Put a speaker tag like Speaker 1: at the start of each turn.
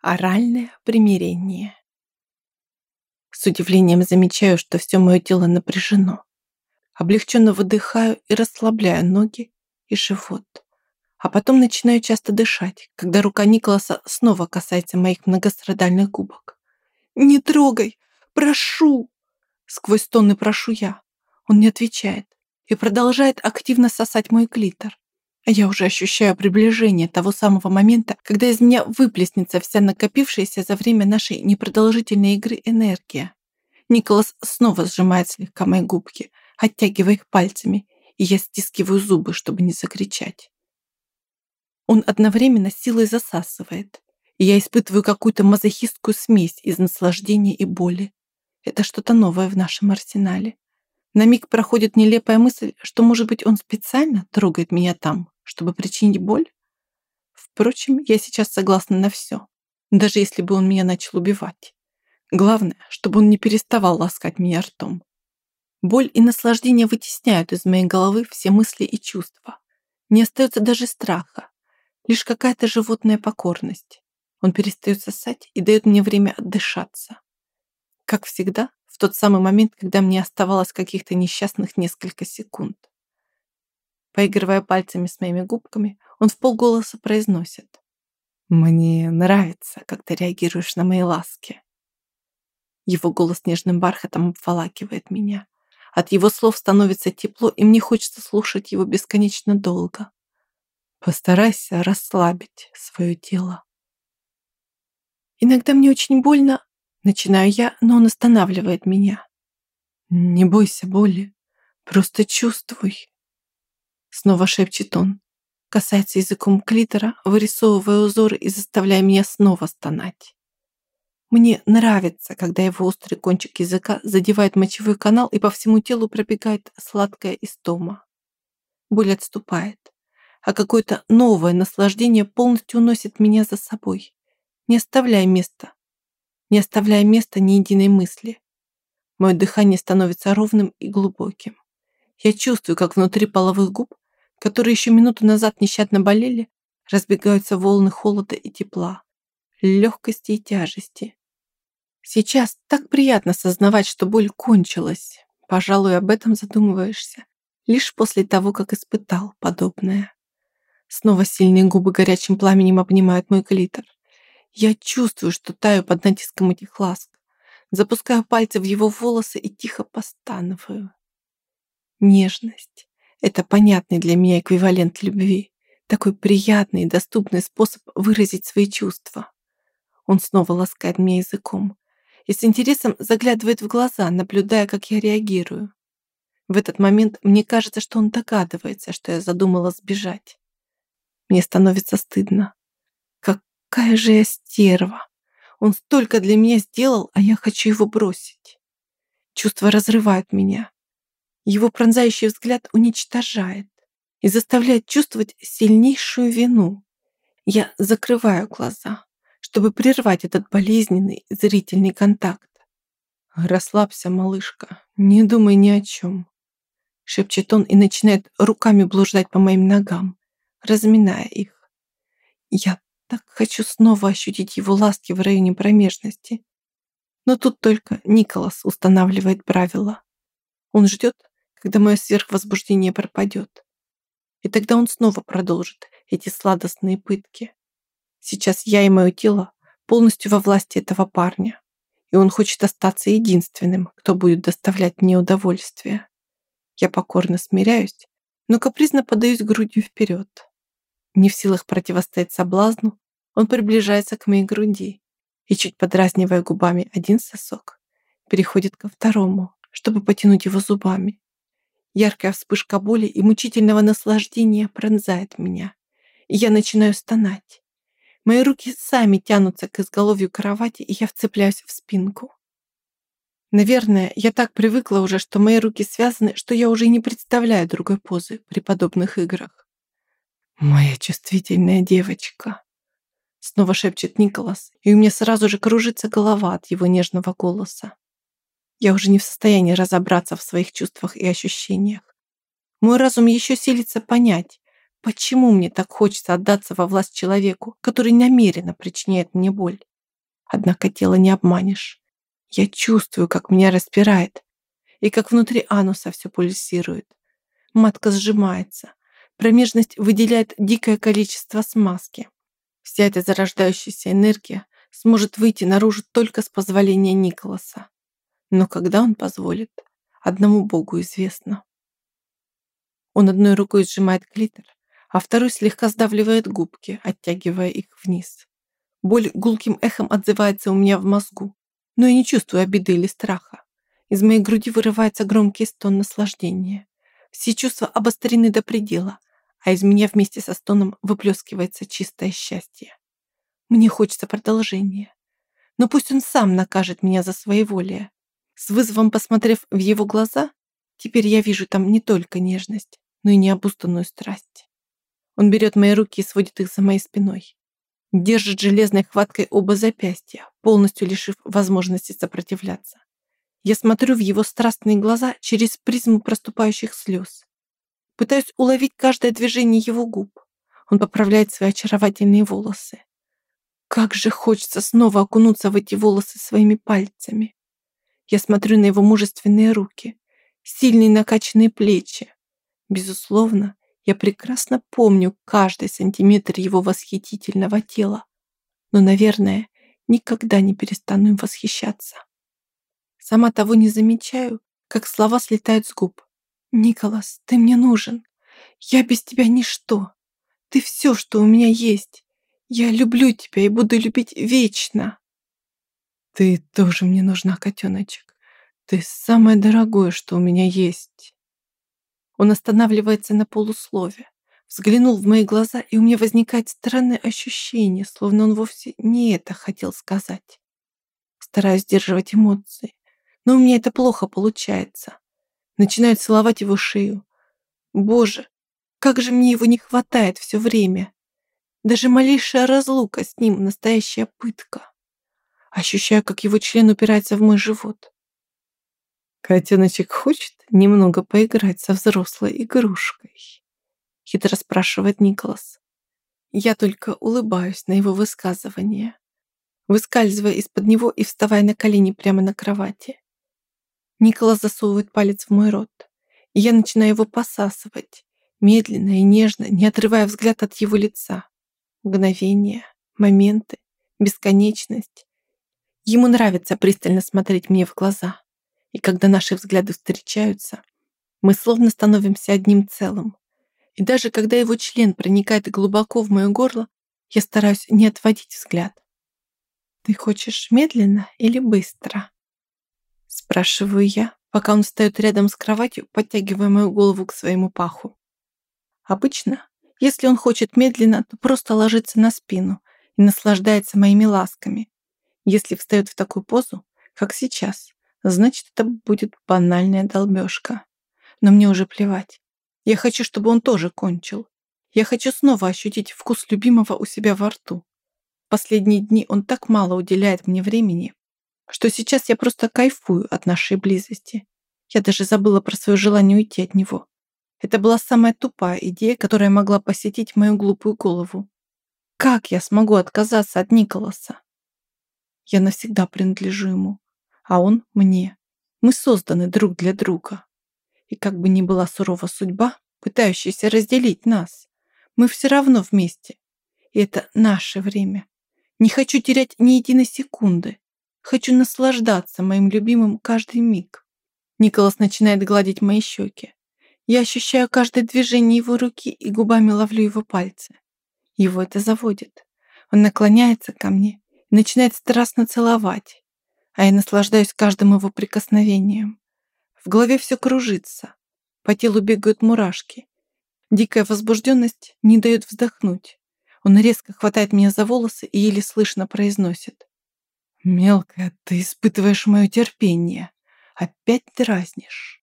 Speaker 1: Оральное примирение. С удивлением замечаю, что все мое тело напряжено. Облегченно выдыхаю и расслабляю ноги и живот. А потом начинаю часто дышать, когда рука Николаса снова касается моих многострадальных губок. «Не трогай! Прошу!» Сквозь стоны прошу я. Он не отвечает и продолжает активно сосать мой клитор. Я уже ощущаю приближение того самого момента, когда из меня выплеснется вся накопившаяся за время нашей непродолжительной игры энергия. Николас снова сжимает слегка мои губки, оттягивая их пальцами, и я стискиваю зубы, чтобы не закричать. Он одновременно силой засасывает, и я испытываю какую-то мазохистскую смесь из наслаждения и боли. Это что-то новое в нашем арсенале. На миг проходит нелепая мысль, что, может быть, он специально трогает меня там, чтобы причинить боль? Впрочем, я сейчас согласна на все, даже если бы он меня начал убивать. Главное, чтобы он не переставал ласкать меня ртом. Боль и наслаждение вытесняют из моей головы все мысли и чувства. Не остается даже страха, лишь какая-то животная покорность. Он перестает сосать и дает мне время отдышаться. Как всегда, в тот самый момент, когда мне оставалось каких-то несчастных несколько секунд. Поигрывая пальцами с моими губками, он в полголоса произносит. «Мне нравится, как ты реагируешь на мои ласки». Его голос нежным бархатом обволакивает меня. От его слов становится тепло, и мне хочется слушать его бесконечно долго. Постарайся расслабить свое тело. Иногда мне очень больно, начинаю я, но он останавливает меня. Не бойся боли, просто чувствуй. Снова шепчет он. Касается языком клитора, вырисовывая узоры и заставляя меня снова стонать. Мне нравится, когда его острый кончик языка задевает мочевой канал и по всему телу пробегает сладкая истома. Боль отступает, а какое-то новое наслаждение полностью уносит меня за собой, не оставляя места, не оставляя места ни единой мысли. Мое дыхание становится ровным и глубоким. Я чувствую, как внутри половых губ которые еще минуту назад нещадно болели, разбегаются волны холода и тепла, легкости и тяжести. Сейчас так приятно сознавать, что боль кончилась. Пожалуй, об этом задумываешься лишь после того, как испытал подобное. Снова сильные губы горячим пламенем обнимают мой клитор. Я чувствую, что таю под натиском этих ласк. Запускаю пальцы в его волосы и тихо постановую. Нежность, это понятный для меня эквивалент любви. Такой приятный и доступный способ выразить свои чувства. Он снова ласкает меня языком и с интересом заглядывает в глаза, наблюдая, как я реагирую. В этот момент мне кажется, что он догадывается, что я задумала сбежать. Мне становится стыдно. Какая же я стерва! Он столько для меня сделал, а я хочу его бросить. Чувства разрывают меня. Его пронзающий взгляд уничтожает и заставляет чувствовать сильнейшую вину. Я закрываю глаза, чтобы прервать этот болезненный зрительный контакт. «Расслабься, малышка, не думай ни о чем», шепчет он и начинает руками блуждать по моим ногам, разминая их. Я так хочу снова ощутить его ласки в районе промежности. Но тут только Николас устанавливает правила. Он ждет, когда мое сверхвозбуждение пропадет. И тогда он снова продолжит эти сладостные пытки. Сейчас я и мое тело полностью во власти этого парня, и он хочет остаться единственным, кто будет доставлять мне удовольствие. Я покорно смиряюсь, но капризно подаюсь грудью вперед. Не в силах противостоять соблазну, он приближается к моей груди и, чуть подразнивая губами один сосок, переходит ко второму, чтобы потянуть его зубами. Яркая вспышка боли и мучительного наслаждения пронзает меня. И я начинаю стонать. Мои руки сами тянутся к изголовью кровати, и я вцепляюсь в спинку. Наверное, я так привыкла уже, что мои руки связаны, что я уже не представляю другой позы при подобных играх. «Моя чувствительная девочка», — снова шепчет Николас, и у меня сразу же кружится голова от его нежного голоса. Я уже не в состоянии разобраться в своих чувствах и ощущениях. Мой разум еще силится понять, почему мне так хочется отдаться во власть человеку, который намеренно причиняет мне боль. Однако тело не обманешь. Я чувствую, как меня распирает, и как внутри ануса все пульсирует. Матка сжимается, промежность выделяет дикое количество смазки. Вся эта зарождающаяся энергия сможет выйти наружу только с позволения Николаса. Но когда он позволит, одному Богу известно. Он одной рукой сжимает клитор, а второй слегка сдавливает губки, оттягивая их вниз. Боль гулким эхом отзывается у меня в мозгу, но я не чувствую обиды или страха. Из моей груди вырывается громкий стон наслаждения. Все чувства обострены до предела, а из меня вместе со стоном выплескивается чистое счастье. Мне хочется продолжения. Но пусть он сам накажет меня за своеволие. С вызовом посмотрев в его глаза, теперь я вижу там не только нежность, но и необузданную страсть. Он берет мои руки и сводит их за моей спиной. Держит железной хваткой оба запястья, полностью лишив возможности сопротивляться. Я смотрю в его страстные глаза через призму проступающих слез. Пытаюсь уловить каждое движение его губ. Он поправляет свои очаровательные волосы. Как же хочется снова окунуться в эти волосы своими пальцами. Я смотрю на его мужественные руки, сильные накачанные плечи. Безусловно, я прекрасно помню каждый сантиметр его восхитительного тела, но, наверное, никогда не перестану им восхищаться. Сама того не замечаю, как слова слетают с губ. «Николас, ты мне нужен. Я без тебя ничто. Ты все, что у меня есть. Я люблю тебя и буду любить вечно. Ты тоже мне нужна, котеночек. Ты самое дорогое, что у меня есть. Он останавливается на полуслове, взглянул в мои глаза, и у меня возникает странное ощущение, словно он вовсе не это хотел сказать. Стараюсь сдерживать эмоции, но у меня это плохо получается. Начинаю целовать его шею. Боже, как же мне его не хватает все время. Даже малейшая разлука с ним — настоящая пытка. Ощущаю, как его член упирается в мой живот. «Котеночек хочет немного поиграть со взрослой игрушкой?» Хитро спрашивает Николас. Я только улыбаюсь на его высказывание, выскальзывая из-под него и вставая на колени прямо на кровати. Николас засовывает палец в мой рот, и я начинаю его посасывать, медленно и нежно, не отрывая взгляд от его лица. Мгновения, моменты, бесконечность. Ему нравится пристально смотреть мне в глаза. И когда наши взгляды встречаются, мы словно становимся одним целым. И даже когда его член проникает глубоко в мое горло, я стараюсь не отводить взгляд. «Ты хочешь медленно или быстро?» Спрашиваю я, пока он встает рядом с кроватью, подтягивая мою голову к своему паху. Обычно если он хочет медленно, то просто ложится на спину и наслаждается моими ласками. Если встает в такую позу, как сейчас, значит, это будет банальная долбежка. Но мне уже плевать. Я хочу, чтобы он тоже кончил. Я хочу снова ощутить вкус любимого у себя во рту. Последние дни он так мало уделяет мне времени, что сейчас я просто кайфую от нашей близости. Я даже забыла про свое желание уйти от него. Это была самая тупая идея, которая могла посетить мою глупую голову. Как я смогу отказаться от Николаса? Я навсегда принадлежу ему, а он мне. Мы созданы друг для друга. И как бы ни была сурова судьба, пытающаяся разделить нас, мы все равно вместе. И это наше время. Не хочу терять ни единой секунды. Хочу наслаждаться моим любимым каждый миг. Николас начинает гладить мои щеки. Я ощущаю каждое движение его руки и губами ловлю его пальцы. Его это заводит. Он наклоняется ко мне начинает страстно целовать, а я наслаждаюсь каждым его прикосновением. В голове все кружится, по телу бегают мурашки. Дикая возбужденность не дает вздохнуть. Он резко хватает меня за волосы и еле слышно произносит. «Мелкая, ты испытываешь мое терпение. Опять дразнишь».